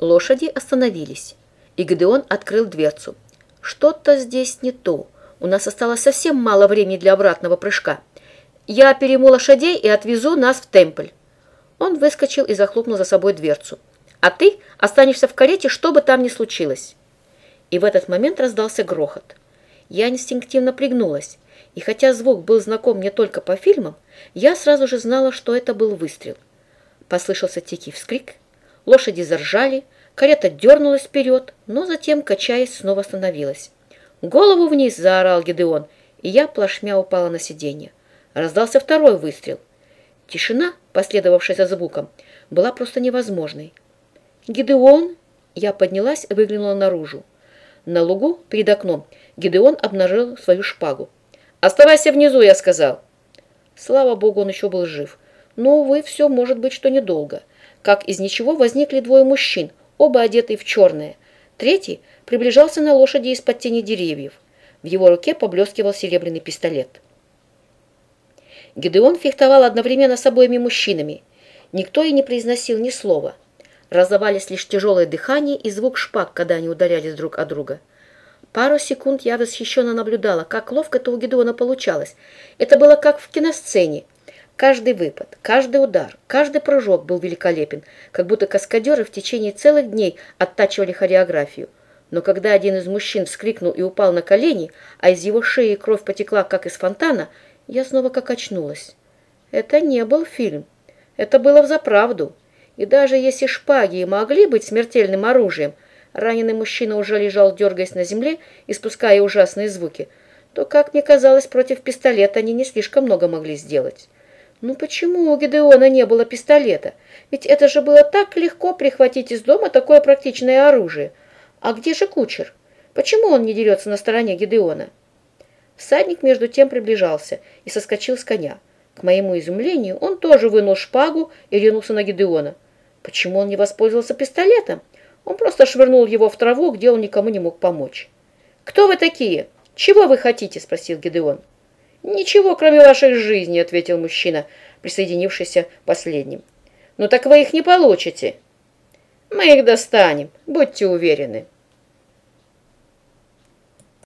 Лошади остановились, и Гидеон открыл дверцу. «Что-то здесь не то. У нас осталось совсем мало времени для обратного прыжка. Я перейму лошадей и отвезу нас в темпль». Он выскочил и захлопнул за собой дверцу. «А ты останешься в карете, что бы там ни случилось». И в этот момент раздался грохот. Я инстинктивно пригнулась, и хотя звук был знаком мне только по фильмам, я сразу же знала, что это был выстрел. Послышался тихий вскрик, лошади заржали, карета дернулась вперед, но затем, качаясь, снова остановилась. «Голову вниз!» – заорал Гедеон, и я плашмя упала на сиденье. Раздался второй выстрел. Тишина, последовавшая за звуком, была просто невозможной. «Гидеон!» Я поднялась и выглянула наружу. На лугу перед окном Гидеон обнажил свою шпагу. «Оставайся внизу!» – я сказал. Слава богу, он еще был жив. Но, увы, все может быть, что недолго. Как из ничего возникли двое мужчин, оба одетые в черное. Третий приближался на лошади из-под тени деревьев. В его руке поблескивал серебряный пистолет. Гидеон фехтовал одновременно с обоими мужчинами. Никто и не произносил ни слова. Раздавались лишь тяжелое дыхание и звук шпаг, когда они ударялись друг о друга. Пару секунд я восхищенно наблюдала, как ловко это у Гедеона получалось. Это было как в киносцене. Каждый выпад, каждый удар, каждый прыжок был великолепен, как будто каскадеры в течение целых дней оттачивали хореографию. Но когда один из мужчин вскрикнул и упал на колени, а из его шеи кровь потекла, как из фонтана, я снова как очнулась. Это не был фильм. Это было взаправду. И даже если шпаги могли быть смертельным оружием, раненый мужчина уже лежал, дергаясь на земле, испуская ужасные звуки, то, как мне казалось, против пистолета они не слишком много могли сделать. Ну почему у Гидеона не было пистолета? Ведь это же было так легко прихватить из дома такое практичное оружие. А где же кучер? Почему он не дерется на стороне Гидеона? Всадник между тем приближался и соскочил с коня. К моему изумлению, он тоже вынул шпагу и ринулся на Гидеона. Почему он не воспользовался пистолетом? Он просто швырнул его в траву, где он никому не мог помочь. «Кто вы такие? Чего вы хотите?» – спросил Гидеон. «Ничего, кроме вашей жизни», – ответил мужчина, присоединившийся последним. «Ну так вы их не получите». «Мы их достанем, будьте уверены».